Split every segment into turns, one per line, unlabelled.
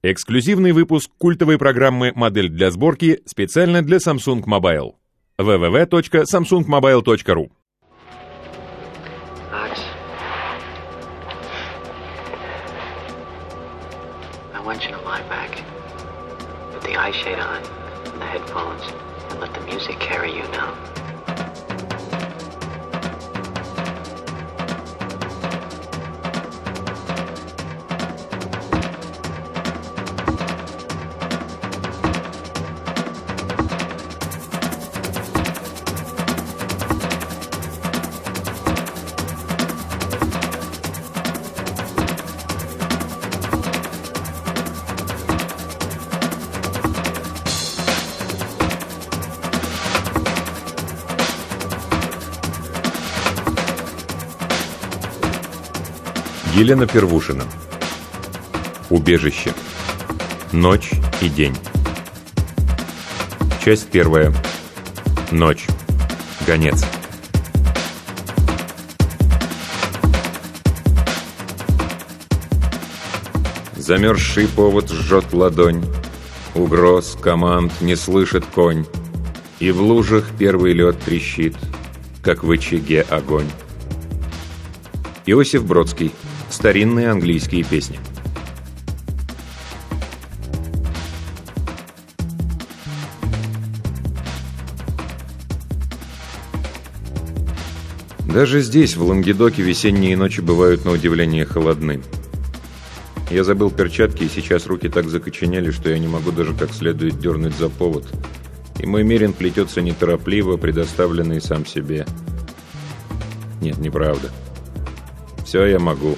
Эксклюзивный выпуск культовой программы «Модель для сборки» специально для Samsung Mobile. www.samsungmobile.ru
Max, I want you to lie back. Put the eye shade on and the headphones and let the music carry you now.
Елена Первушина. Убежище. Ночь и день. Часть первая. Ночь. Гонец. Замерзший повод жжет ладонь. Угроз, команд не слышит конь. И в лужах первый лед трещит, как в очаге огонь. Иосиф Бродский. Старинные английские песни. Даже здесь, в Лангедоке, весенние ночи бывают на удивление холодны. Я забыл перчатки, и сейчас руки так закоченели, что я не могу даже как следует дернуть за повод. И мой мерин плетется неторопливо, предоставленный сам себе. Нет, неправда. Все я могу.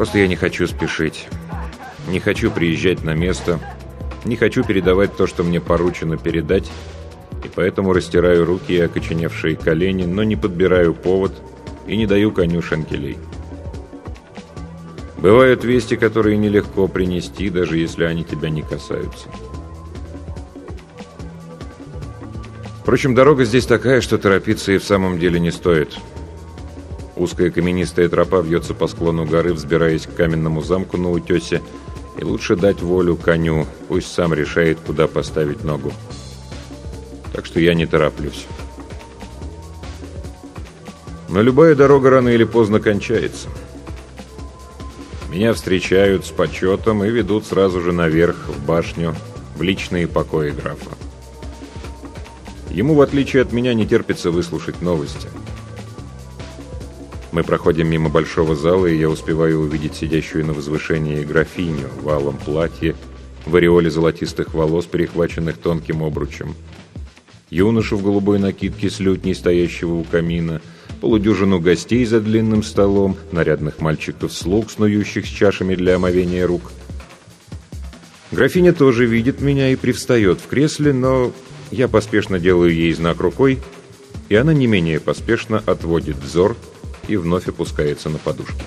Просто я не хочу спешить. Не хочу приезжать на место. Не хочу передавать то, что мне поручено передать. И поэтому растираю руки и окоченевшие колени, но не подбираю повод и не даю коню шанкелей. Бывают вести, которые нелегко принести, даже если они тебя не касаются. Впрочем, дорога здесь такая, что торопиться и в самом деле не стоит. Узкая каменистая тропа вьется по склону горы, взбираясь к каменному замку на утесе, и лучше дать волю коню, пусть сам решает, куда поставить ногу. Так что я не тороплюсь. Но любая дорога рано или поздно кончается. Меня встречают с почетом и ведут сразу же наверх, в башню, в личные покои графа. Ему, в отличие от меня, не терпится выслушать новости. Мы проходим мимо большого зала, и я успеваю увидеть сидящую на возвышении графиню в алом платье, в ореоле золотистых волос, перехваченных тонким обручем. Юношу в голубой накидке с лютней, стоящего у камина, полудюжину гостей за длинным столом, нарядных мальчиков-слуг, снующих с чашами для омовения рук. Графиня тоже видит меня и привстает в кресле, но я поспешно делаю ей знак рукой, и она не менее поспешно отводит взор – и вновь опускается на подушки.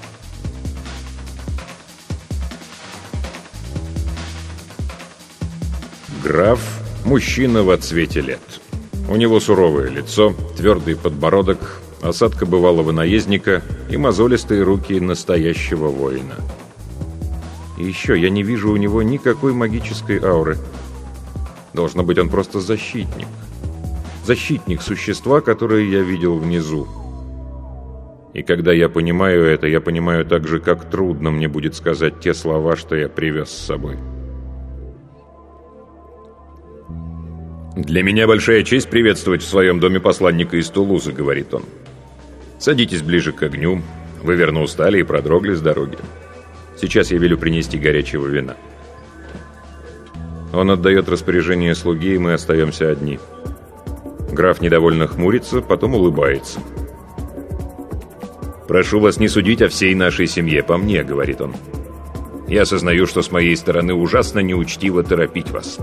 Граф – мужчина в цвете лет. У него суровое лицо, твердый подбородок, осадка бывалого наездника и мозолистые руки настоящего воина. И еще я не вижу у него никакой магической ауры. Должно быть, он просто защитник. Защитник существа, которое я видел внизу. И когда я понимаю это, я понимаю также, как трудно мне будет сказать те слова, что я привез с собой. «Для меня большая честь приветствовать в своем доме посланника из Тулузы», — говорит он. «Садитесь ближе к огню. Вы верно устали и продрогли с дороги. Сейчас я велю принести горячего вина». Он отдает распоряжение слуги, и мы остаемся одни. Граф недовольно хмурится, потом улыбается. «Прошу вас не судить о всей нашей семье по мне», — говорит он. «Я осознаю, что с моей стороны ужасно неучтиво торопить вас.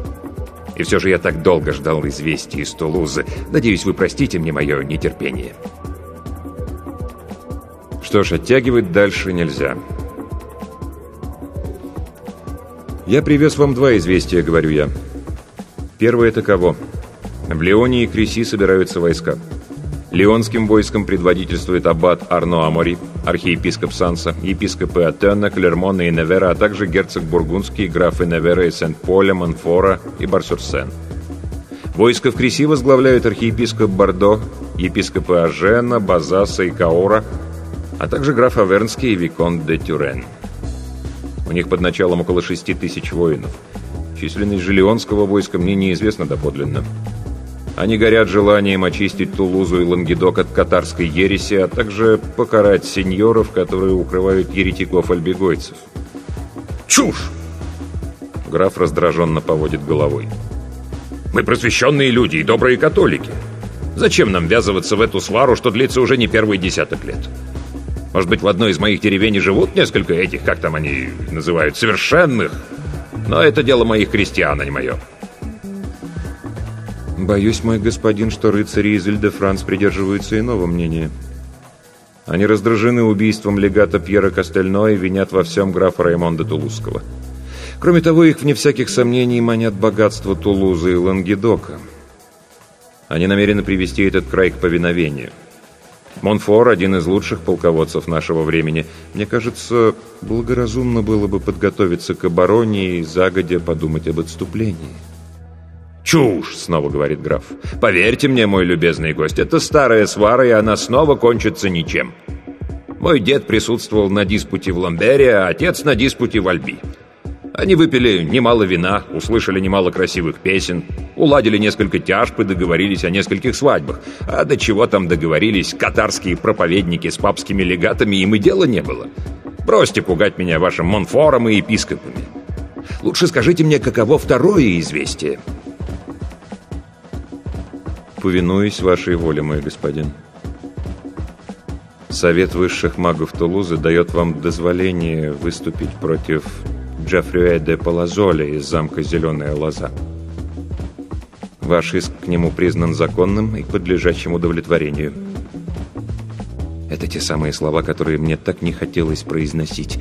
И все же я так долго ждал известий из Тулузы. Надеюсь, вы простите мне мое нетерпение». Что ж, оттягивать дальше нельзя. «Я привез вам два известия», — говорю я. Первое таково. В Леоне и Креси собираются войска. Леонским войском предводительствует аббат Арно Амори, архиепископ Санса, епископы Атена, Клермона и Невера, а также герцог Бургундский, графы Невера и Сент-Поля, Монфора и Барсюрсен. Войско в Креси возглавляют архиепископ Бордо, епископы Ажена, Базаса и Каора, а также граф Авернский и Виконт де Тюрен. У них под началом около шести тысяч воинов. Численность же леонского войска мне неизвестна доподлинно. Они горят желанием очистить Тулузу и Лангедок от катарской ереси, а также покарать сеньоров, которые укрывают еретиков-альбегойцев.
«Чушь!»
Граф раздраженно поводит головой.
«Мы просвещенные люди и добрые католики. Зачем нам ввязываться в эту свару, что длится уже не первый десяток лет? Может быть, в одной из моих деревень живут несколько этих, как там они называют, совершенных? Но это дело моих крестьян, а не мое».
Боюсь, мой господин, что рыцари из Иль-де-Франс придерживаются иного мнения. Они раздражены убийством легата Пьера Костельно и винят во всем графа Раймонда Тулузского. Кроме того, их, вне всяких сомнений, манят богатство Тулузы и Лангедока. Они намерены привести этот край к повиновению. Монфор – один из лучших полководцев нашего времени. Мне кажется, благоразумно было бы подготовиться к обороне и загодя подумать об отступлении.
«Чушь!» — снова говорит граф. «Поверьте мне, мой любезный гость, это старая свара, и она снова кончится ничем. Мой дед присутствовал на диспуте в Ламбере, а отец на диспуте в Альби. Они выпили немало вина, услышали немало красивых песен, уладили несколько тяжб и договорились о нескольких свадьбах. А до чего там договорились катарские проповедники с папскими легатами, им и дела не было. Бросьте пугать меня вашим монфором и епископами. Лучше скажите мне, каково второе известие?»
Повинуюсь вашей воле, мой господин. Совет высших магов Тулузы дает вам дозволение выступить против Джеффрия де Палазоля из замка Зеленая Лоза. Ваш иск к нему признан законным и подлежащим удовлетворению. Это те самые слова, которые мне так не хотелось произносить.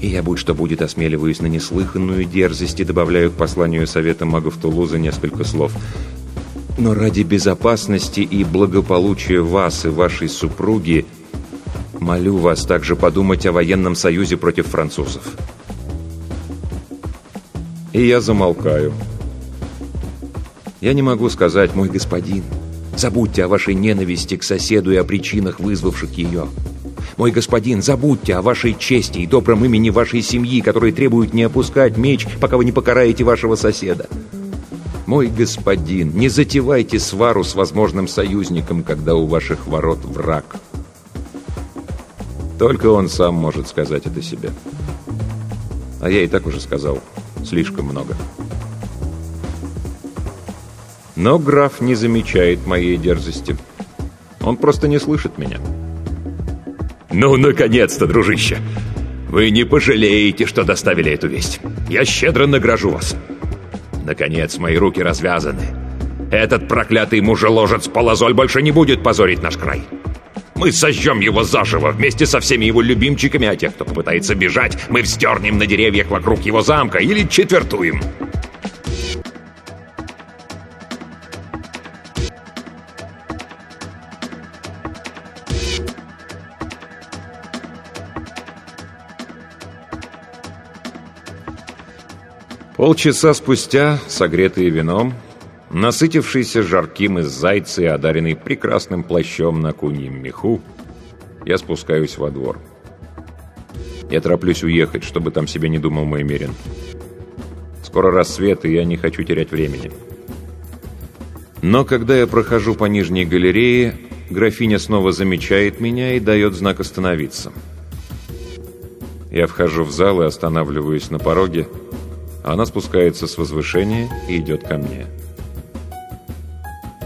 И я, будь что будет, осмеливаюсь на неслыханную дерзость и добавляю к посланию Совета магов Тулузы несколько слов – но ради безопасности и благополучия вас и вашей супруги молю вас также подумать о военном союзе против французов. И я замолкаю. Я не могу сказать, мой господин, забудьте о вашей ненависти к соседу и о причинах, вызвавших ее. Мой господин, забудьте о вашей чести и добром имени вашей семьи, которые требуют не опускать меч, пока вы не покараете вашего соседа. «Мой господин, не затевайте свару с возможным союзником, когда у ваших ворот враг». Только он сам может сказать это себе. А я и так уже сказал слишком много. Но граф не замечает моей дерзости. Он просто не слышит меня.
«Ну, наконец-то, дружище! Вы не пожалеете, что доставили эту весть. Я щедро награжу вас. Наконец, мои руки развязаны. Этот проклятый мужеложец Полозоль больше не будет позорить наш край. Мы сожжем его заживо вместе со всеми его любимчиками, а тех, кто попытается бежать, мы вздернем на деревьях вокруг его замка или четвертуем.
Полчаса спустя, согретые вином, насытившийся жарким из зайца и одаренный прекрасным плащом на куньем меху, я спускаюсь во двор. Я тороплюсь уехать, чтобы там себе не думал мой Мерин. Скоро рассвет, и я не хочу терять времени. Но когда я прохожу по нижней галерее, графиня снова замечает меня и дает знак остановиться. Я вхожу в зал и останавливаюсь на пороге, она спускается с возвышения и идет ко мне.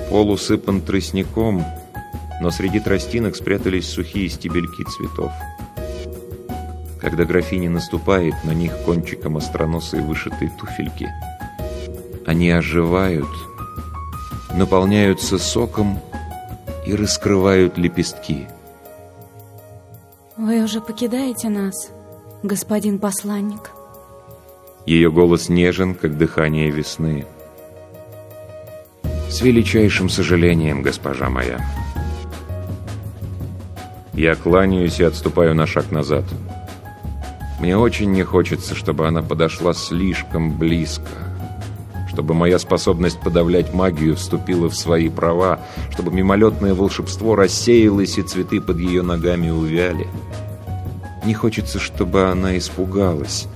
Пол усыпан тростником, но среди тростинок спрятались сухие стебельки цветов. Когда графиня наступает, на них кончиком остроносые вышитые туфельки. Они оживают, наполняются соком и раскрывают лепестки.
«Вы уже покидаете нас, господин посланник?»
Ее голос нежен, как дыхание весны. «С величайшим сожалением, госпожа моя. Я кланяюсь и отступаю на шаг назад. Мне очень не хочется, чтобы она подошла слишком близко. Чтобы моя способность подавлять магию вступила в свои права. Чтобы мимолетное волшебство рассеялось и цветы под ее ногами увяли. Не хочется, чтобы она испугалась.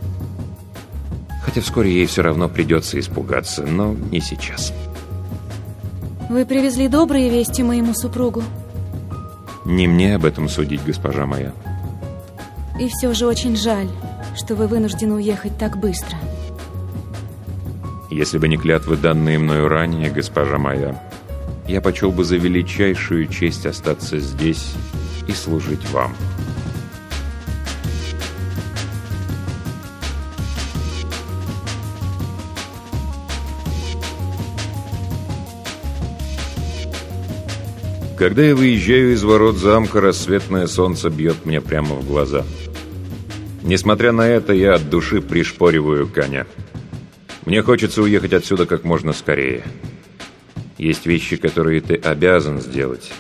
Хотя вскоре ей все равно придется испугаться, но не сейчас.
Вы привезли добрые вести моему супругу?
Не мне об этом судить, госпожа моя.
И все же очень жаль, что вы вынуждены уехать так быстро.
Если бы не клятвы, данные мною ранее, госпожа моя, я почел бы за величайшую честь остаться здесь и служить вам. Когда я выезжаю из ворот замка, рассветное солнце бьет мне прямо в глаза. Несмотря на это, я от души пришпориваю коня. Мне хочется уехать отсюда как можно скорее. Есть вещи, которые ты обязан сделать.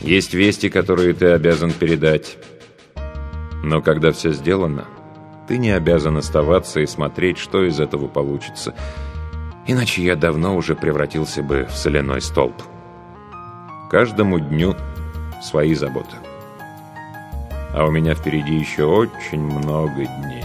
Есть вести, которые ты обязан передать. Но когда все сделано, ты не обязан оставаться и смотреть, что из этого получится. Иначе я давно уже превратился бы в соляной столб. Каждому дню свои заботы. А у меня впереди еще очень много дней.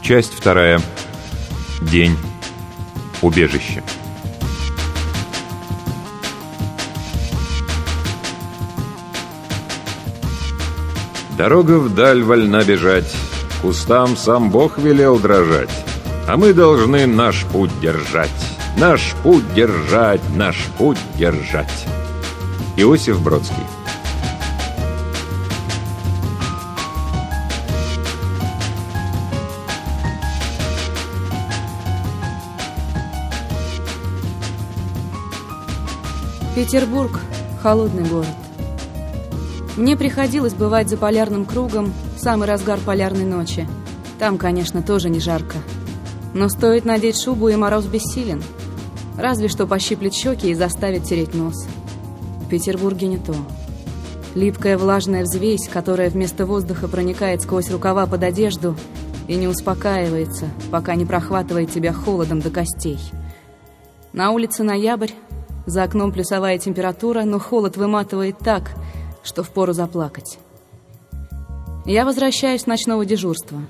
Часть вторая. День. Убежище. Дорога вдаль вольна бежать, Кустам сам Бог велел дрожать, А мы должны наш путь держать, Наш путь держать, наш путь держать. Иосиф Бродский
Петербург – холодный город. Мне приходилось бывать за полярным кругом в самый разгар полярной ночи. Там, конечно, тоже не жарко. Но стоит надеть шубу, и мороз бессилен. Разве что пощиплет щеки и заставит тереть нос. В Петербурге не то. Липкая влажная взвесь, которая вместо воздуха проникает сквозь рукава под одежду и не успокаивается, пока не прохватывает тебя холодом до костей. На улице ноябрь, за окном плюсовая температура, но холод выматывает так, что впору заплакать. Я возвращаюсь с ночного дежурства.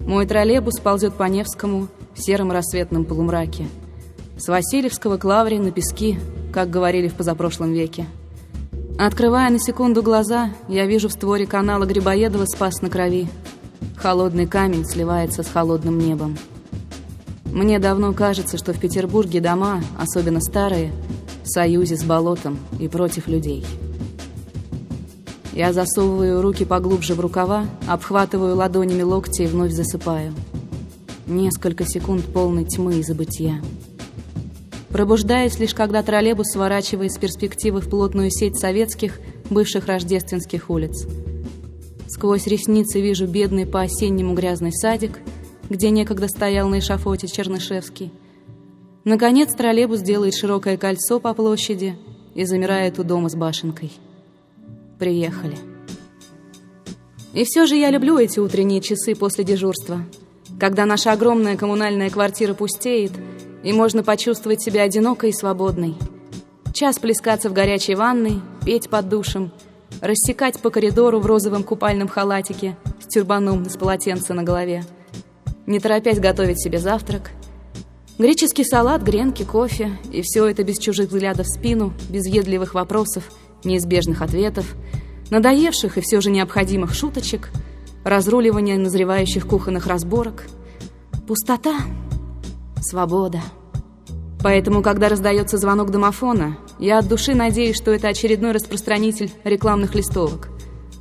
Мой троллейбус ползет по Невскому в сером рассветном полумраке. С Васильевского к Лавре на пески, как говорили в позапрошлом веке. Открывая на секунду глаза, я вижу в створе канала Грибоедова «Спас на крови». Холодный камень сливается с холодным небом. Мне давно кажется, что в Петербурге дома, особенно старые, в союзе с болотом и против людей. Я засовываю руки поглубже в рукава, обхватываю ладонями локти и вновь засыпаю. Несколько секунд полной тьмы и забытия. Пробуждаюсь лишь когда троллейбус сворачивает с перспективы в плотную сеть советских, бывших рождественских улиц. Сквозь ресницы вижу бедный по-осеннему грязный садик, где некогда стоял на эшафоте Чернышевский. Наконец троллейбус делает широкое кольцо по площади и замирает у дома с башенкой приехали. И все же я люблю эти утренние часы после дежурства, когда наша огромная коммунальная квартира пустеет, и можно почувствовать себя одинокой и свободной. Час плескаться в горячей ванной, петь под душем, рассекать по коридору в розовом купальном халатике с тюрбаном с полотенца на голове, не торопясь готовить себе завтрак, греческий салат, гренки, кофе, и все это без чужих взглядов в спину, без въедливых вопросов – неизбежных ответов, надоевших и все же необходимых шуточек, разруливания назревающих кухонных разборок. Пустота, свобода. Поэтому, когда раздается звонок домофона, я от души надеюсь, что это очередной распространитель рекламных листовок.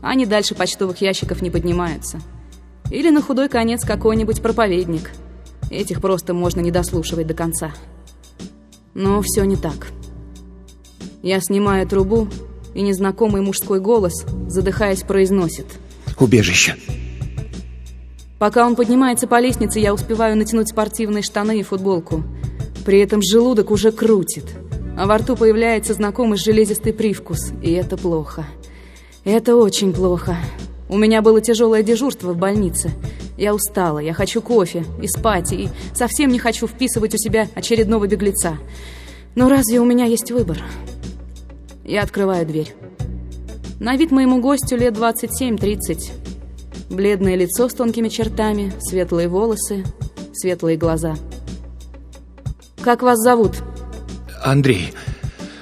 Они дальше почтовых ящиков не поднимаются. Или на худой конец какой-нибудь проповедник. Этих просто можно не дослушивать до конца. Но все не так. Я снимаю трубу, и незнакомый мужской голос, задыхаясь, произносит.
«Убежище!»
Пока он поднимается по лестнице, я успеваю натянуть спортивные штаны и футболку. При этом желудок уже крутит, а во рту появляется знакомый железистый привкус, и это плохо. Это очень плохо. У меня было тяжелое дежурство в больнице. Я устала, я хочу кофе и спать, и совсем не хочу вписывать у себя очередного беглеца. Но разве у меня есть выбор? Я открываю дверь. На вид моему гостю лет 27-30. Бледное лицо с тонкими чертами, светлые волосы, светлые глаза. «Как вас зовут?»
«Андрей.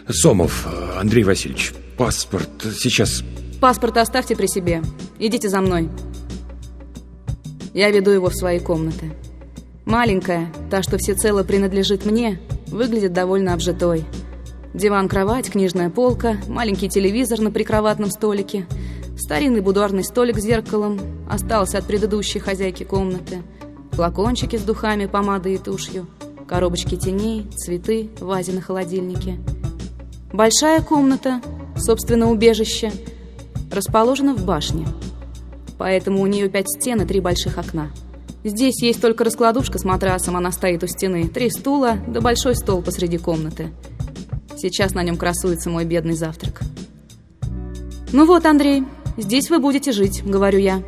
Сомов Андрей Васильевич. Паспорт сейчас
Паспорт оставьте при себе. Идите за мной. Я веду его в свои комнаты. Маленькая, та, что всецело принадлежит мне, выглядит довольно обжитой. Диван-кровать, книжная полка, маленький телевизор на прикроватном столике, старинный будуарный столик с зеркалом, остался от предыдущей хозяйки комнаты, флакончики с духами, помадой и тушью, коробочки теней, цветы вазе на холодильнике. Большая комната, собственно, убежище — расположена в башне. Поэтому у нее пять стен и три больших окна. Здесь есть только раскладушка с матрасом, она стоит у стены, три стула да большой стол посреди комнаты. Сейчас на нем красуется мой бедный завтрак. «Ну вот, Андрей, здесь вы будете жить», — говорю я.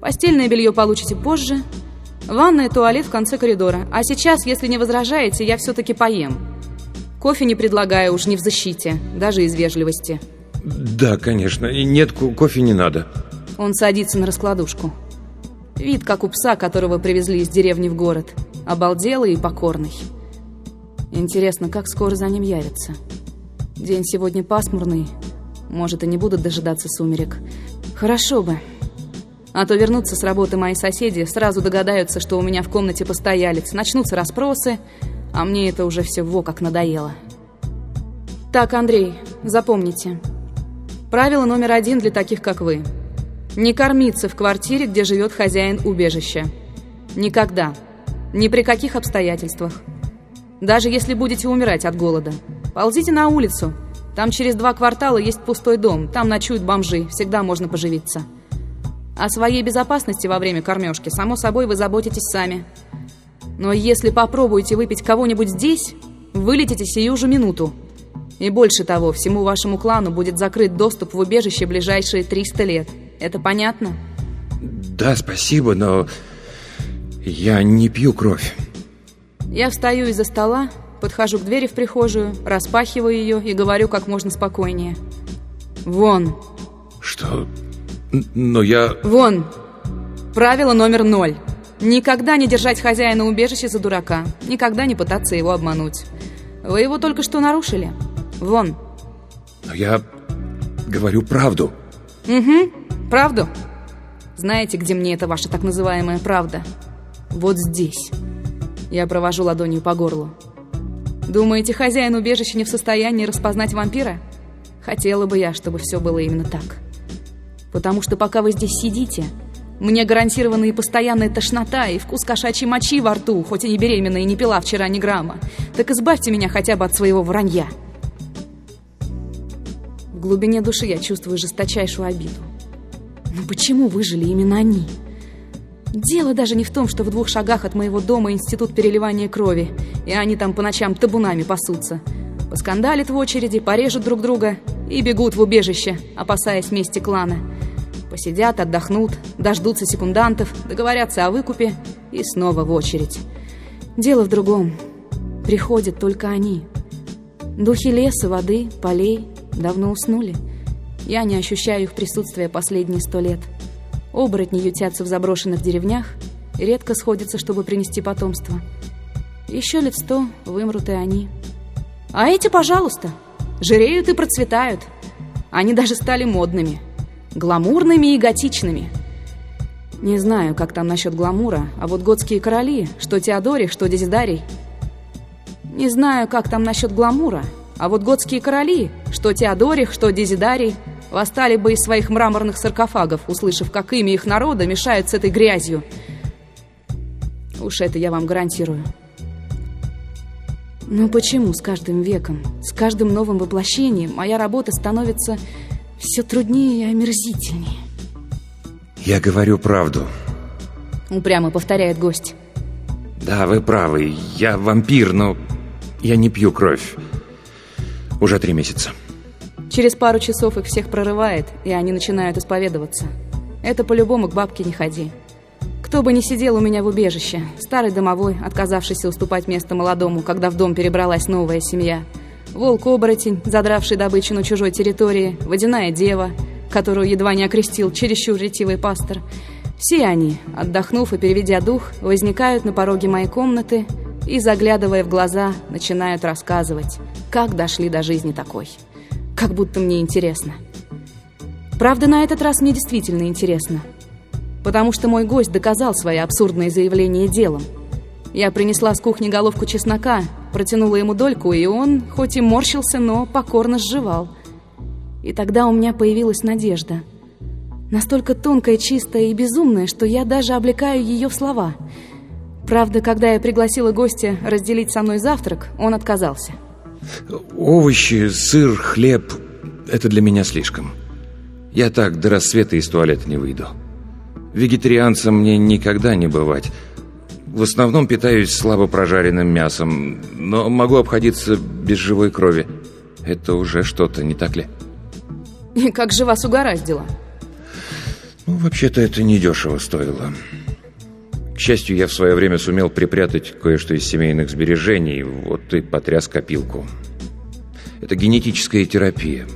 «Постельное белье получите позже. Ванная и туалет в конце коридора. А сейчас, если не возражаете, я все-таки поем. Кофе не предлагаю уж не в защите, даже из вежливости».
Да, конечно. И нет, кофе не надо.
Он садится на раскладушку. Вид, как у пса, которого привезли из деревни в город. Обалделый и покорный. Интересно, как скоро за ним явятся. День сегодня пасмурный. Может, и не будут дожидаться сумерек. Хорошо бы. А то вернутся с работы мои соседи, сразу догадаются, что у меня в комнате постоялец. Начнутся расспросы, а мне это уже все во как надоело. Так, Андрей, запомните. Правило номер один для таких, как вы. Не кормиться в квартире, где живет хозяин убежища. Никогда. Ни при каких обстоятельствах. Даже если будете умирать от голода. Ползите на улицу. Там через два квартала есть пустой дом. Там ночуют бомжи. Всегда можно поживиться. О своей безопасности во время кормежки, само собой, вы заботитесь сами. Но если попробуете выпить кого-нибудь здесь, вылетите сию же минуту. И больше того, всему вашему клану будет закрыт доступ в убежище ближайшие 300 лет. Это понятно?
Да, спасибо, но я не пью кровь.
Я встаю из-за стола, подхожу к двери в прихожую, распахиваю ее и говорю как можно спокойнее. Вон.
Что? Но я...
Вон. Правило номер ноль. Никогда не держать хозяина убежища за дурака. Никогда не пытаться его обмануть. Вы его только что нарушили. Вон.
Но я говорю правду.
Угу, правду. Знаете, где мне эта ваша так называемая правда? Вот здесь. Я провожу ладонью по горлу. Думаете, хозяин убежища не в состоянии распознать вампира? Хотела бы я, чтобы все было именно так. Потому что пока вы здесь сидите, мне гарантирована и постоянная тошнота, и вкус кошачьей мочи во рту, хоть и не беременна и не пила вчера ни грамма. Так избавьте меня хотя бы от своего вранья. В глубине души я чувствую жесточайшую обиду. Но почему выжили именно они? Дело даже не в том, что в двух шагах от моего дома институт переливания крови, и они там по ночам табунами пасутся. Поскандалят в очереди, порежут друг друга и бегут в убежище, опасаясь мести клана. Посидят, отдохнут, дождутся секундантов, договорятся о выкупе и снова в очередь. Дело в другом. Приходят только они. Духи леса, воды, полей, давно уснули. Я не ощущаю их присутствия последние сто лет. Оборотни ютятся в заброшенных деревнях редко сходятся, чтобы принести потомство. Еще лет сто вымрут и они. А эти, пожалуйста, жиреют и процветают. Они даже стали модными, гламурными и готичными. Не знаю, как там насчет гламура, а вот готские короли, что Теодорих, что Дезидарий. Не знаю, как там насчет гламура, а вот готские короли, что Теодорих, что Дезидарий, восстали бы из своих мраморных саркофагов, услышав, как имя их народа мешают с этой грязью. Уж это я вам гарантирую. Но почему с каждым веком, с каждым новым воплощением моя работа становится все труднее и омерзительнее?
Я говорю правду.
Упрямо повторяет гость.
Да, вы правы. Я вампир, но я не пью кровь. Уже три месяца.
Через пару часов их всех прорывает, и они начинают исповедоваться. Это по-любому к бабке не ходи. Кто бы ни сидел у меня в убежище, старый домовой, отказавшийся уступать место молодому, когда в дом перебралась новая семья, волк-оборотень, задравший добычу на чужой территории, водяная дева, которую едва не окрестил чересчур ретивый пастор. Все они, отдохнув и переведя дух, возникают на пороге моей комнаты и, заглядывая в глаза, начинают рассказывать, как дошли до жизни такой. Как будто мне интересно. Правда, на этот раз мне действительно интересно. Потому что мой гость доказал свои абсурдные заявления делом. Я принесла с кухни головку чеснока, протянула ему дольку, и он, хоть и морщился, но покорно сживал. И тогда у меня появилась надежда. Настолько тонкая, чистая и безумная, что я даже облекаю ее в слова. Правда, когда я пригласила гостя разделить со мной завтрак, он отказался.
Овощи, сыр, хлеб – это для меня слишком. Я так до рассвета из туалета не выйду. Вегетарианцем мне никогда не бывать. В основном питаюсь слабо прожаренным мясом, но могу обходиться без живой крови. Это уже что-то, не так ли?
И как же вас угораздило?
Ну, вообще-то это недешево стоило. К счастью, я в свое время сумел припрятать кое-что из семейных сбережений, вот и потряс копилку. Это генетическая терапия.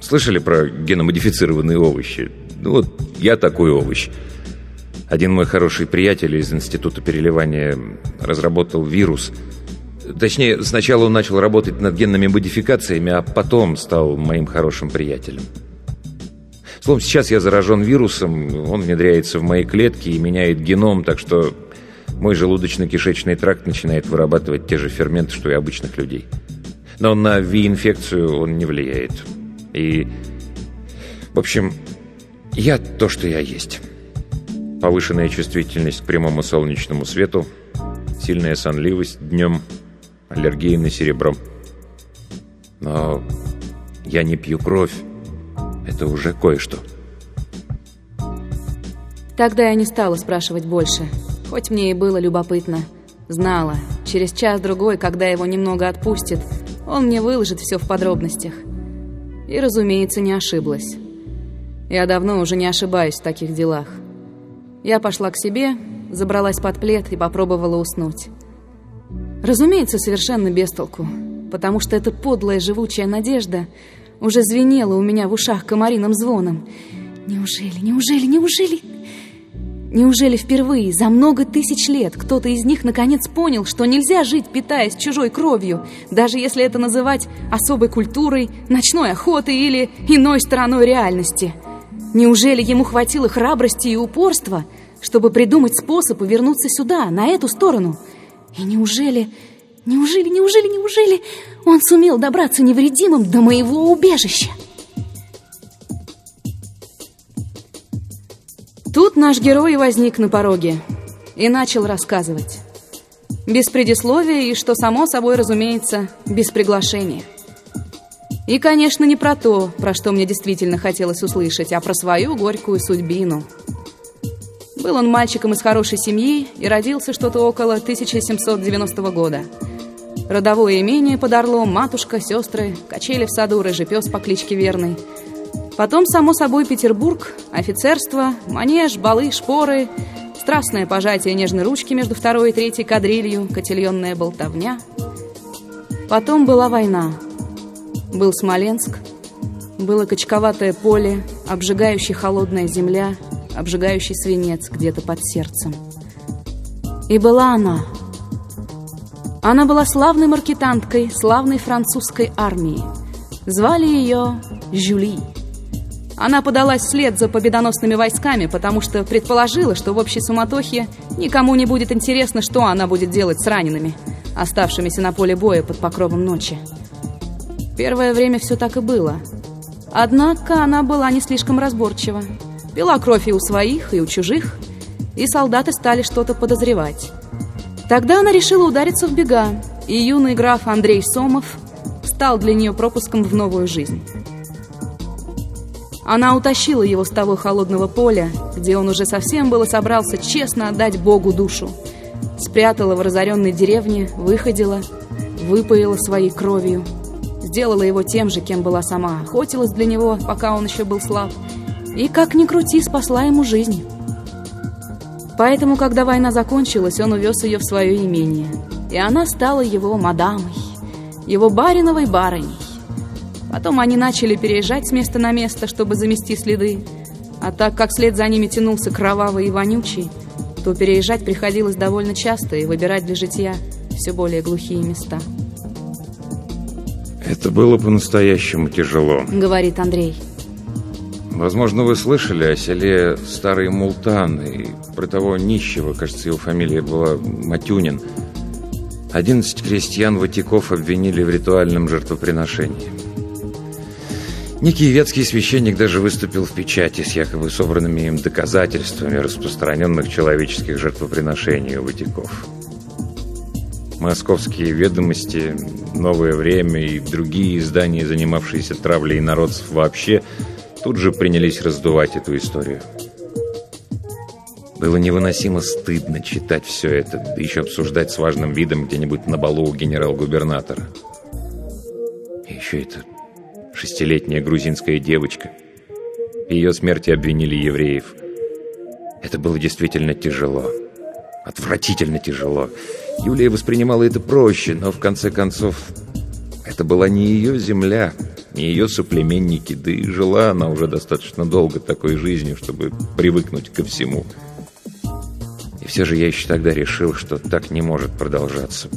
Слышали про геномодифицированные овощи? Ну вот, я такой овощ. Один мой хороший приятель из Института переливания разработал вирус. Точнее, сначала он начал работать над генными модификациями, а потом стал моим хорошим приятелем. Словом, сейчас я заражен вирусом, он внедряется в мои клетки и меняет геном, так что мой желудочно-кишечный тракт начинает вырабатывать те же ферменты, что и обычных людей. Но на ВИ-инфекцию он не влияет. И, в общем, я то, что я есть. Повышенная чувствительность к прямому солнечному свету, сильная сонливость днем, аллергия на серебро. Но я не пью кровь. Это уже кое-что.
Тогда я не стала спрашивать больше, хоть мне и было любопытно. Знала, через час-другой, когда его немного отпустит, он мне выложит все в подробностях. И, разумеется, не ошиблась. Я давно уже не ошибаюсь в таких делах. Я пошла к себе, забралась под плед и попробовала уснуть. Разумеется, совершенно без толку, потому что эта подлая живучая надежда уже звенела у меня в ушах комариным звоном. Неужели, неужели, неужели... Неужели впервые за много тысяч лет кто-то из них наконец понял, что нельзя жить, питаясь чужой кровью, даже если это называть особой культурой, ночной охотой или иной стороной реальности? Неужели ему хватило храбрости и упорства, чтобы придумать способ вернуться сюда, на эту сторону? И неужели, неужели, неужели, неужели он сумел добраться невредимым до моего убежища? Тут наш герой возник на пороге и начал рассказывать. Без предисловия и, что само собой разумеется, без приглашения. И, конечно, не про то, про что мне действительно хотелось услышать, а про свою горькую судьбину. Был он мальчиком из хорошей семьи и родился что-то около 1790 года. Родовое имение под Орлом, матушка, сестры, качели в саду, рыжий пес по кличке Верный – Потом, само собой, Петербург, офицерство, манеж, балы, шпоры, страстное пожатие нежной ручки между второй и третьей кадрилью, котельонная болтовня. Потом была война. Был Смоленск, было качковатое поле, обжигающая холодная земля, обжигающий свинец где-то под сердцем. И была она. Она была славной маркетанткой славной французской армии. Звали ее Жюли. Она подалась вслед за победоносными войсками, потому что предположила, что в общей суматохе никому не будет интересно, что она будет делать с ранеными, оставшимися на поле боя под покровом ночи. Первое время все так и было. Однако она была не слишком разборчива. Пила кровь и у своих, и у чужих, и солдаты стали что-то подозревать. Тогда она решила удариться в бега, и юный граф Андрей Сомов стал для нее пропуском в новую жизнь. Она утащила его с того холодного поля, где он уже совсем было собрался честно отдать Богу душу. Спрятала в разоренной деревне, выходила, выпоила своей кровью. Сделала его тем же, кем была сама. Охотилась для него, пока он еще был слаб. И, как ни крути, спасла ему жизнь. Поэтому, когда война закончилась, он увез ее в свое имение. И она стала его мадамой, его бариновой барыней. Потом они начали переезжать с места на место, чтобы замести следы. А так как след за ними тянулся кровавый и вонючий, то переезжать приходилось довольно часто и выбирать для житья все более глухие места.
«Это было по-настоящему тяжело», —
говорит Андрей.
«Возможно, вы слышали о селе Старый Мултан и про того нищего, кажется, его фамилия была Матюнин. Одиннадцать крестьян-ватиков обвинили в ритуальном жертвоприношении. Некий ветский священник даже выступил в печати с якобы собранными им доказательствами распространенных человеческих жертвоприношений у ватиков. Московские ведомости, «Новое время» и другие издания, занимавшиеся травлей народцев вообще, тут же принялись раздувать эту историю. Было невыносимо стыдно читать все это, да еще обсуждать с важным видом где-нибудь на балу у генерал-губернатора. И еще это шестилетняя грузинская девочка. Ее смерти обвинили евреев. Это было действительно тяжело. Отвратительно тяжело. Юлия воспринимала это проще, но в конце концов это была не ее земля, не ее соплеменники, да и жила она уже достаточно долго такой жизнью, чтобы привыкнуть ко всему. И все же я еще тогда решил, что так не может продолжаться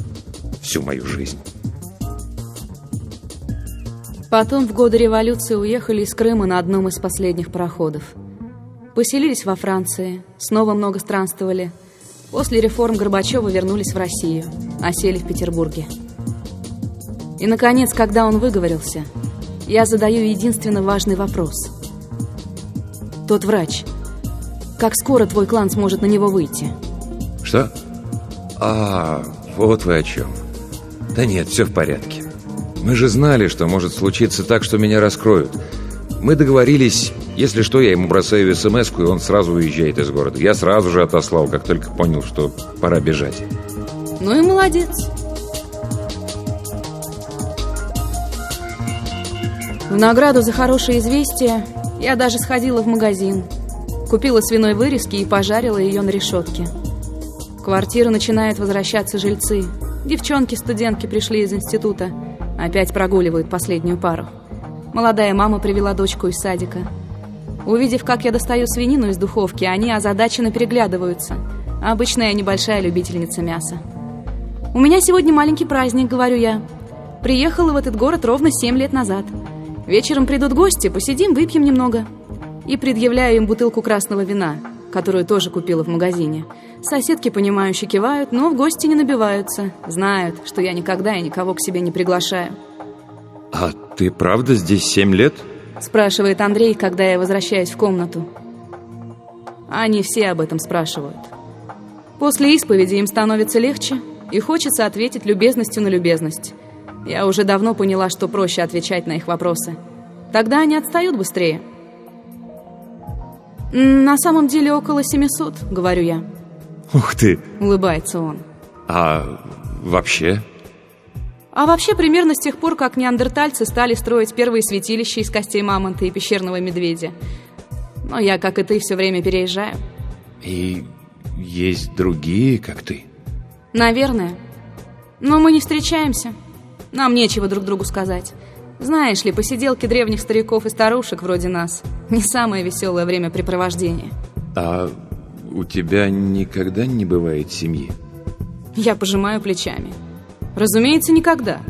всю мою жизнь.
Потом в годы революции уехали из Крыма на одном из последних пароходов. Поселились во Франции, снова много странствовали. После реформ Горбачева вернулись в Россию, а сели в Петербурге. И, наконец, когда он выговорился, я задаю единственно важный вопрос. Тот врач, как скоро твой клан сможет на него выйти?
Что? А, вот вы о чем. Да нет, все в порядке. Мы же знали, что может случиться так, что меня раскроют. Мы договорились, если что, я ему бросаю смс и он сразу уезжает из города. Я сразу же отослал, как только понял, что пора бежать.
Ну и молодец. В награду за хорошее известие я даже сходила в магазин. Купила свиной вырезки и пожарила ее на решетке. В квартиру начинают возвращаться жильцы. Девчонки-студентки пришли из института. Опять прогуливают последнюю пару. Молодая мама привела дочку из садика. Увидев, как я достаю свинину из духовки, они озадаченно переглядываются. Обычно я небольшая любительница мяса. «У меня сегодня маленький праздник», — говорю я. «Приехала в этот город ровно семь лет назад. Вечером придут гости, посидим, выпьем немного». И предъявляю им бутылку красного вина, которую тоже купила в магазине. Соседки, понимающе кивают, но в гости не набиваются. Знают, что я никогда и никого к себе не приглашаю.
«А ты правда здесь семь лет?»
Спрашивает Андрей, когда я возвращаюсь в комнату. Они все об этом спрашивают. После исповеди им становится легче, и хочется ответить любезностью на любезность. Я уже давно поняла, что проще отвечать на их вопросы. Тогда они отстают быстрее. «На самом деле около 700», — говорю я.
Ух ты!
Улыбается он.
А вообще?
А вообще примерно с тех пор, как неандертальцы стали строить первые святилища из костей мамонта и пещерного медведя. Но я, как и ты, все время переезжаю.
И есть другие, как ты?
Наверное. Но мы не встречаемся. Нам нечего друг другу сказать. Знаешь ли, посиделки древних стариков и старушек вроде нас не самое веселое времяпрепровождение.
А у тебя никогда не бывает семьи?
Я пожимаю плечами. Разумеется, никогда.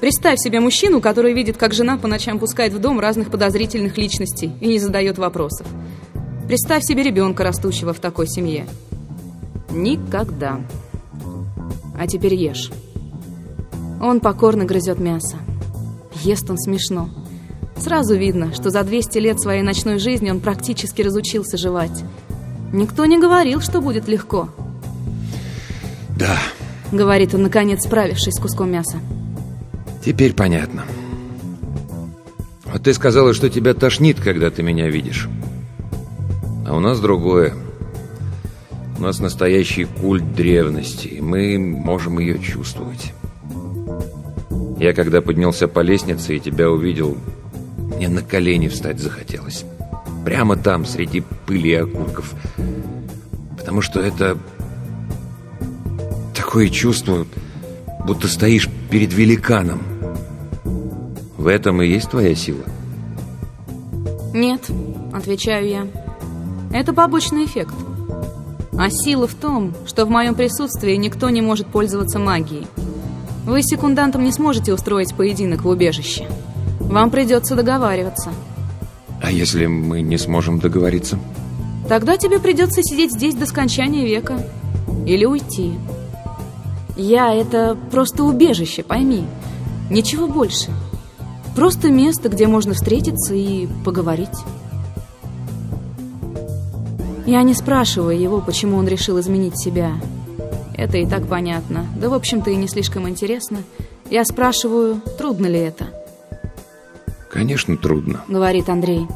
Представь себе мужчину, который видит, как жена по ночам пускает в дом разных подозрительных личностей и не задает вопросов. Представь себе ребенка, растущего в такой семье. Никогда. А теперь ешь. Он покорно грызет мясо. Ест он смешно. Сразу видно, что за 200 лет своей ночной жизни он практически разучился жевать. Никто не говорил, что будет легко.
Да.
Говорит он, наконец, справившись с куском мяса.
Теперь понятно. А ты сказала, что тебя тошнит, когда ты меня видишь. А у нас другое. У нас настоящий культ древности, и мы можем ее чувствовать. Я когда поднялся по лестнице и тебя увидел, мне на колени встать захотелось. Прямо там, среди пыли и окурков. Потому что это такое чувство, будто стоишь перед великаном. В этом и есть твоя сила?
Нет, отвечаю я. Это побочный эффект. А сила в том, что в моем присутствии никто не может пользоваться магией. Вы с секундантом не сможете устроить поединок в убежище. Вам придется договариваться.
А если мы не сможем договориться?
Тогда тебе придется сидеть здесь до скончания века. Или уйти. Я — это просто убежище, пойми. Ничего больше. Просто место, где можно встретиться и поговорить. Я не спрашиваю его, почему он решил изменить себя. Это и так понятно. Да, в общем-то, и не слишком интересно. Я спрашиваю, трудно ли это?
Конечно, трудно.
Говорит Андрей.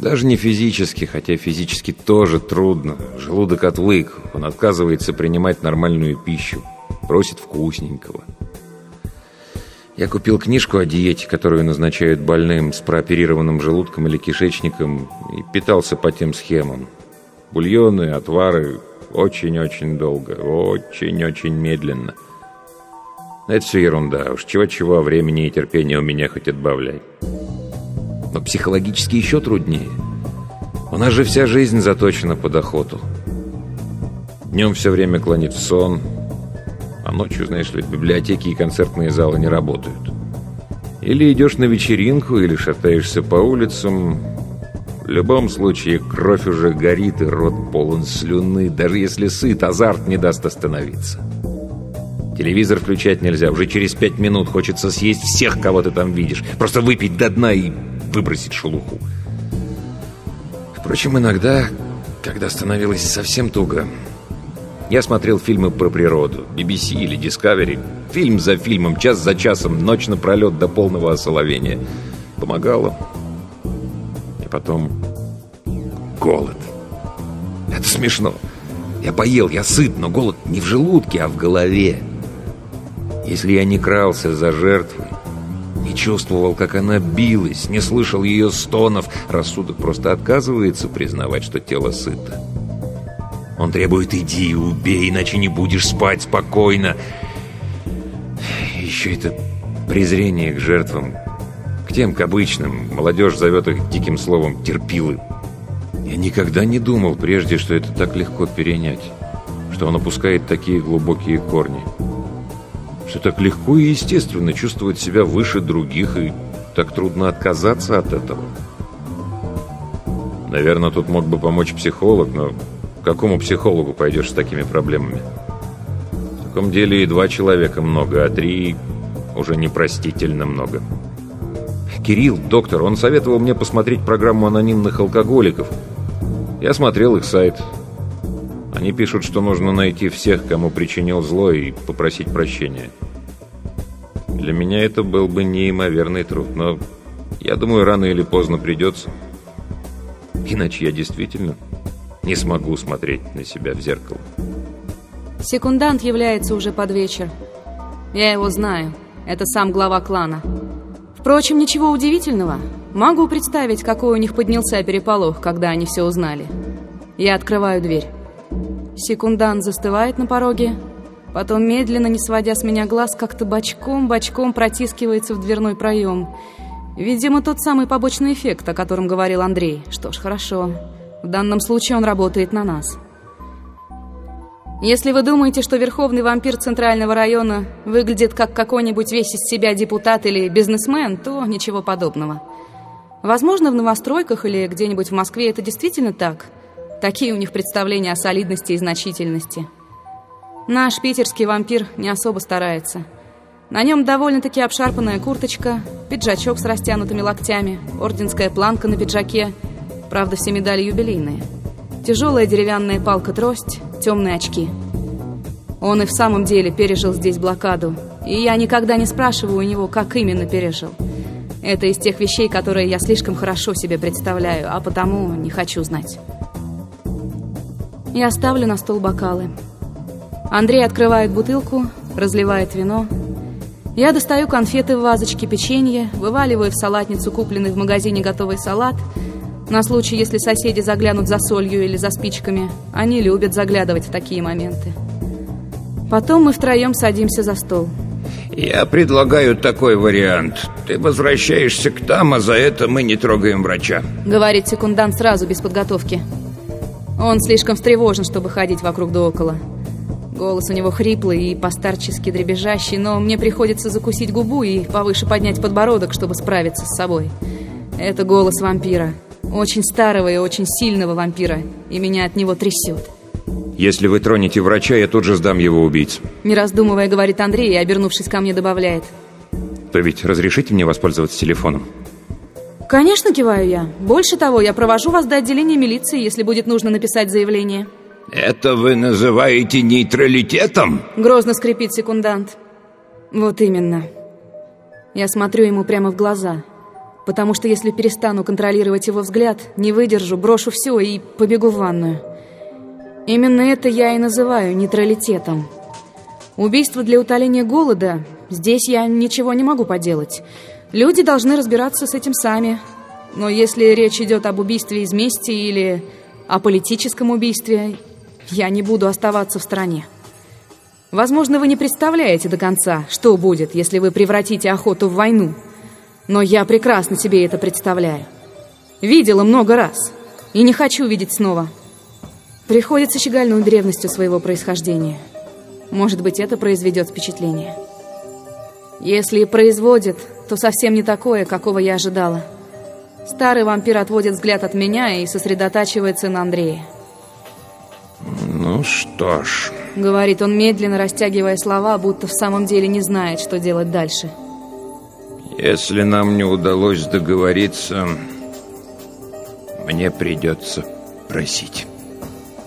Даже не физически, хотя физически тоже трудно. Желудок отвык, он отказывается принимать нормальную пищу, просит вкусненького. Я купил книжку о диете, которую назначают больным с прооперированным желудком или кишечником, и питался по тем схемам. Бульоны, отвары, очень-очень долго, очень-очень медленно. Это все ерунда, уж чего-чего, времени и терпения у меня хоть отбавляй. Но психологически еще труднее. У нас же вся жизнь заточена под охоту. Днем все время клонит в сон, а ночью, знаешь ли, библиотеки и концертные залы не работают. Или идешь на вечеринку, или шатаешься по улицам, в любом случае, кровь уже горит и рот полон слюны. Даже если сыт, азарт не даст остановиться. Телевизор включать нельзя. Уже через пять минут хочется съесть всех, кого ты там видишь. Просто выпить до дна и выбросить шелуху. Впрочем, иногда, когда становилось совсем туго, я смотрел фильмы про природу, BBC или Discovery. Фильм за фильмом, час за часом, ночь напролет до полного осоловения. Помогало потом голод. Это смешно. Я поел, я сыт, но голод не в желудке, а в голове. Если я не крался за жертвой, не чувствовал, как она билась, не слышал ее стонов, рассудок просто отказывается признавать, что тело сыто. Он требует «иди и убей, иначе не будешь спать спокойно». Еще это презрение к жертвам, тем, к обычным. Молодежь зовет их диким словом «терпилы». Я никогда не думал прежде, что это так легко перенять, что он опускает такие глубокие корни, что так легко и естественно чувствовать себя выше других, и так трудно отказаться от этого. Наверное, тут мог бы помочь психолог, но к какому психологу пойдешь с такими проблемами? В таком деле и два человека много, а три уже непростительно много. Кирилл, доктор, он советовал мне посмотреть программу анонимных алкоголиков. Я смотрел их сайт. Они пишут, что нужно найти всех, кому причинил зло, и попросить прощения. Для меня это был бы неимоверный труд, но я думаю, рано или поздно придется. Иначе я действительно не смогу смотреть на себя в зеркало.
Секундант является уже под вечер. Я его знаю. Это сам глава клана. Впрочем, ничего удивительного. Могу представить, какой у них поднялся переполох, когда они все узнали. Я открываю дверь. Секундант застывает на пороге, потом, медленно, не сводя с меня глаз, как-то бочком-бочком протискивается в дверной проем. Видимо, тот самый побочный эффект, о котором говорил Андрей. Что ж, хорошо. В данном случае он работает на нас. Если вы думаете, что верховный вампир Центрального района выглядит как какой-нибудь весь из себя депутат или бизнесмен, то ничего подобного. Возможно, в новостройках или где-нибудь в Москве это действительно так. Такие у них представления о солидности и значительности. Наш питерский вампир не особо старается. На нем довольно-таки обшарпанная курточка, пиджачок с растянутыми локтями, орденская планка на пиджаке, правда, все медали юбилейные – Тяжелая деревянная палка-трость, темные очки. Он и в самом деле пережил здесь блокаду. И я никогда не спрашиваю у него, как именно пережил. Это из тех вещей, которые я слишком хорошо себе представляю, а потому не хочу знать. Я ставлю на стол бокалы. Андрей открывает бутылку, разливает вино. Я достаю конфеты в вазочке, печенье, вываливаю в салатницу купленный в магазине готовый салат. На случай, если соседи заглянут за солью или за спичками. Они любят заглядывать в такие моменты. Потом мы втроем садимся за стол.
Я предлагаю такой вариант. Ты возвращаешься к там, а за это мы не трогаем врача.
Говорит секундант сразу, без подготовки. Он слишком встревожен, чтобы ходить вокруг да около. Голос у него хриплый и постарчески дребезжащий, но мне приходится закусить губу и повыше поднять подбородок, чтобы справиться с собой. Это голос вампира. Очень старого и очень сильного вампира. И меня от него трясет.
Если вы тронете врача, я тут же сдам его убийц.
Не раздумывая, говорит Андрей и, обернувшись ко мне, добавляет.
То ведь разрешите мне воспользоваться телефоном?
Конечно, киваю я. Больше того, я провожу вас до отделения милиции, если будет нужно написать заявление.
Это вы называете нейтралитетом?
Грозно скрипит секундант. Вот именно. Я смотрю ему прямо в глаза. Потому что если перестану контролировать его взгляд, не выдержу, брошу все и побегу в ванную. Именно это я и называю нейтралитетом. Убийство для утоления голода, здесь я ничего не могу поделать. Люди должны разбираться с этим сами. Но если речь идет об убийстве из мести или о политическом убийстве, я не буду оставаться в стороне. Возможно, вы не представляете до конца, что будет, если вы превратите охоту в войну. Но я прекрасно себе это представляю. Видела много раз. И не хочу видеть снова. Приходится щегольнуть древностью своего происхождения. Может быть, это произведет впечатление. Если и производит, то совсем не такое, какого я ожидала. Старый вампир отводит взгляд от меня и сосредотачивается на Андрее.
Ну что ж...
Говорит он медленно, растягивая слова, будто в самом деле не знает, что делать дальше.
Если нам не удалось договориться, мне придется просить.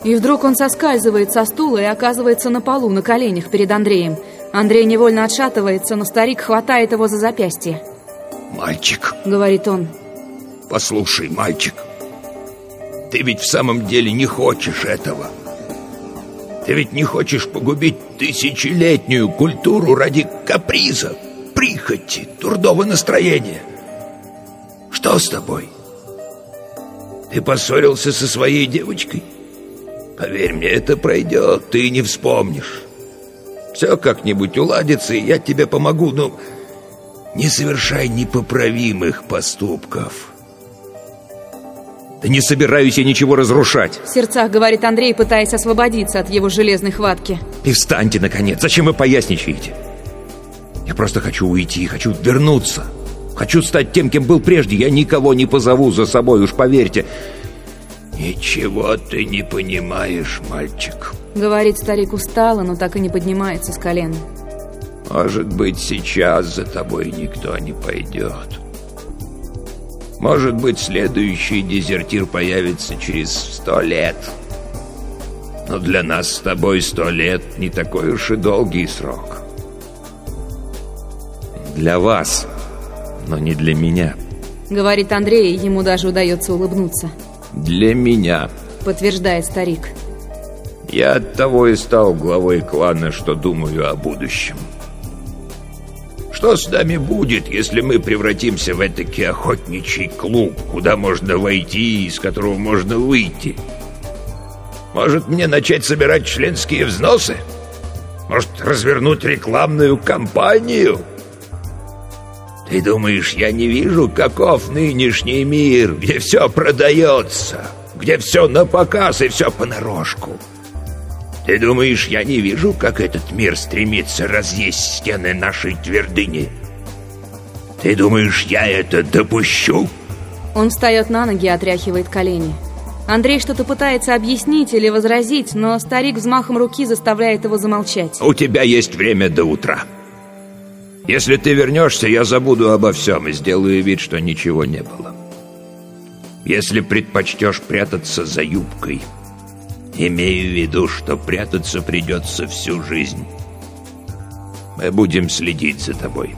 И вдруг он соскальзывает со стула и оказывается на полу, на коленях перед Андреем. Андрей невольно отшатывается, но старик хватает его за запястье.
«Мальчик», —
говорит он.
«Послушай, мальчик, ты ведь в самом деле не хочешь этого. Ты ведь не хочешь погубить тысячелетнюю культуру ради каприза, прихоти, дурного настроения. Что с тобой? Ты поссорился со своей девочкой?» Поверь мне, это пройдет, ты не вспомнишь. Все как-нибудь уладится, и я тебе помогу, но не совершай непоправимых поступков.
Да не собираюсь я ничего разрушать.
В сердцах говорит Андрей, пытаясь освободиться от его железной хватки.
И встаньте, наконец. Зачем вы поясничаете? Я просто хочу уйти, хочу вернуться. Хочу стать тем, кем был прежде. Я никого не позову за собой, уж поверьте.
«Ничего ты не понимаешь, мальчик», —
говорит старик устало, но так и не поднимается с колен.
«Может быть, сейчас за тобой никто не пойдет. Может быть, следующий дезертир появится через сто лет. Но для нас с тобой сто лет не такой уж и долгий срок».
«Для вас, но не для меня», —
говорит Андрей, и ему даже удается улыбнуться.
Для меня.
Подтверждает старик.
Я от того и стал главой клана, что думаю о будущем. Что с нами будет, если мы превратимся в этакий охотничий клуб, куда можно войти и из которого можно выйти? Может, мне начать собирать членские взносы? Может, развернуть рекламную кампанию? Ты думаешь, я не вижу, каков нынешний мир, где все продается, где все на показ и все понарошку? Ты думаешь, я не вижу, как этот мир стремится разъесть стены нашей твердыни? Ты думаешь, я это допущу?
Он встает на ноги и отряхивает колени. Андрей что-то пытается объяснить или возразить, но старик взмахом руки заставляет его замолчать.
У тебя есть время до утра. Если ты вернешься, я забуду обо всем и сделаю вид, что ничего не было. Если предпочтешь прятаться за юбкой, имею в виду, что прятаться придется всю жизнь. Мы будем следить за тобой.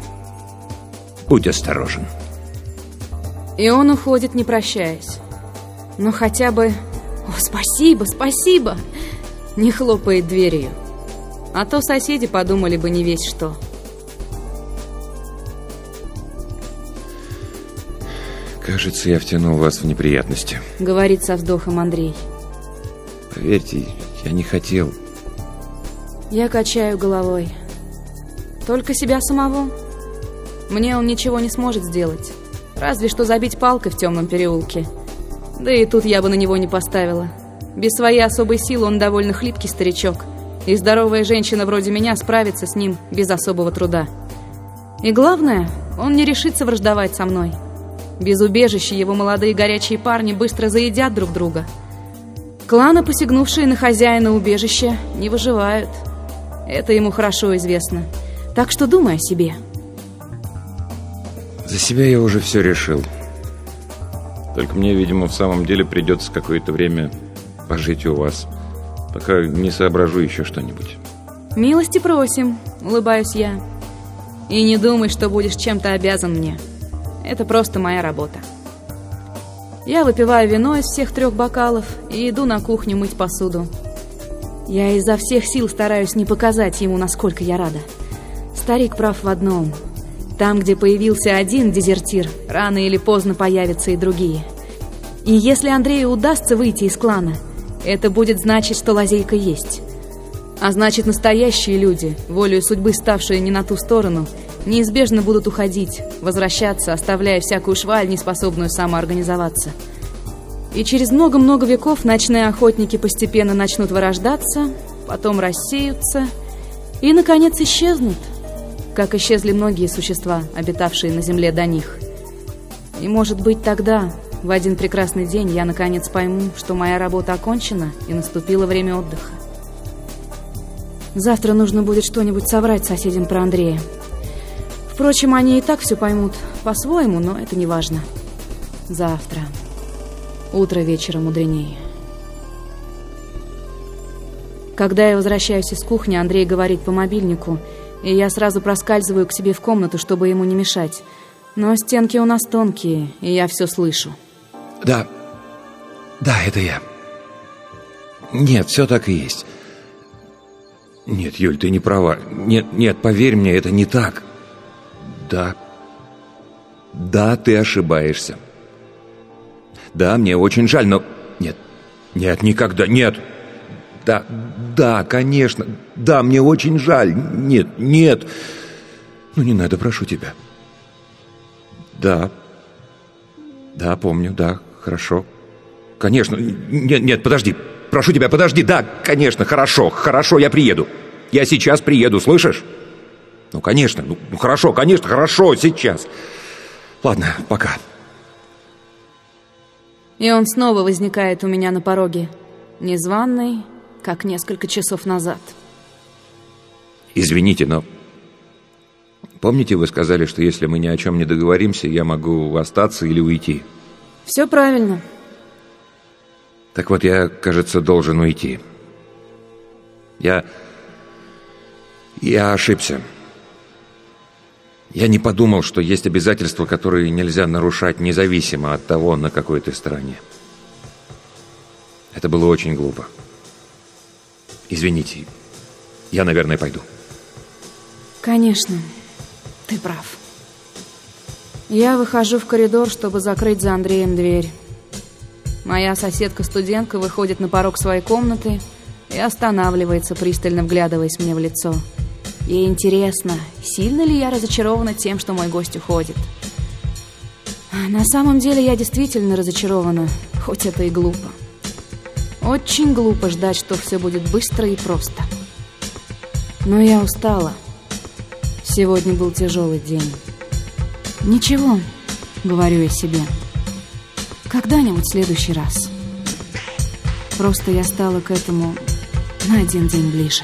Будь осторожен.
И он уходит, не прощаясь. Но хотя бы... О, спасибо, спасибо! Не хлопает дверью. А то соседи подумали бы не весь что.
Кажется, я втянул вас в неприятности.
Говорит со вздохом Андрей.
Поверьте, я не хотел.
Я качаю головой. Только себя самого. Мне он ничего не сможет сделать. Разве что забить палкой в темном переулке. Да и тут я бы на него не поставила. Без своей особой силы он довольно хлипкий старичок. И здоровая женщина вроде меня справится с ним без особого труда. И главное, он не решится враждовать со мной. Без убежища его молодые горячие парни быстро заедят друг друга. Кланы, посягнувшие на хозяина убежища, не выживают. Это ему хорошо известно. Так что думай о себе.
За себя я уже все решил. Только мне, видимо, в самом деле придется какое-то время пожить у вас. Пока не соображу еще что-нибудь.
Милости просим, улыбаюсь я. И не думай, что будешь чем-то обязан мне. Это просто моя работа. Я выпиваю вино из всех трех бокалов и иду на кухню мыть посуду. Я изо всех сил стараюсь не показать ему, насколько я рада. Старик прав в одном. Там, где появился один дезертир, рано или поздно появятся и другие. И если Андрею удастся выйти из клана, это будет значить, что лазейка есть. А значит, настоящие люди, волею судьбы ставшие не на ту сторону, неизбежно будут уходить, возвращаться, оставляя всякую шваль, неспособную самоорганизоваться. И через много-много веков ночные охотники постепенно начнут вырождаться, потом рассеются и, наконец, исчезнут, как исчезли многие существа, обитавшие на земле до них. И, может быть, тогда, в один прекрасный день, я, наконец, пойму, что моя работа окончена и наступило время отдыха. Завтра нужно будет что-нибудь соврать соседям про Андрея. Впрочем, они и так все поймут по-своему, но это не важно. Завтра. Утро вечера мудренее. Когда я возвращаюсь из кухни, Андрей говорит по мобильнику, и я сразу проскальзываю к себе в комнату, чтобы ему не мешать. Но стенки у нас тонкие, и я все слышу.
Да, да, это я. Нет, все так и есть. Нет, Юль, ты не права. Нет, нет, поверь мне, это не так. Да. Да, ты ошибаешься. Да, мне очень жаль, но... Нет, нет, никогда, нет. Да, да, конечно. Да, мне очень жаль. Нет, нет. Ну, не надо, прошу тебя. Да. Да, помню, да, хорошо. Конечно. Нет, нет, подожди. Прошу тебя, подожди. Да, конечно, хорошо, хорошо, я приеду. Я сейчас приеду, слышишь? Ну, конечно, ну, ну хорошо, конечно, хорошо, сейчас. Ладно, пока.
И он снова возникает у меня на пороге. Незваный, как несколько часов назад.
Извините, но... Помните, вы сказали, что если мы ни о чем не договоримся, я могу остаться или уйти?
Все правильно.
Так вот, я, кажется, должен уйти. Я... Я ошибся. Я не подумал, что есть обязательства, которые нельзя нарушать независимо от того, на какой ты стороне. Это было очень глупо. Извините, я, наверное, пойду.
Конечно, ты прав. Я выхожу в коридор, чтобы закрыть за Андреем дверь. Моя соседка-студентка выходит на порог своей комнаты и останавливается, пристально вглядываясь мне в лицо. Ей интересно, сильно ли я разочарована тем, что мой гость уходит. На самом деле я действительно разочарована, хоть это и глупо. Очень глупо ждать, что все будет быстро и просто. Но я устала. Сегодня был тяжелый день. Ничего, говорю я себе. Когда-нибудь в следующий раз. Просто я стала к этому на один день ближе.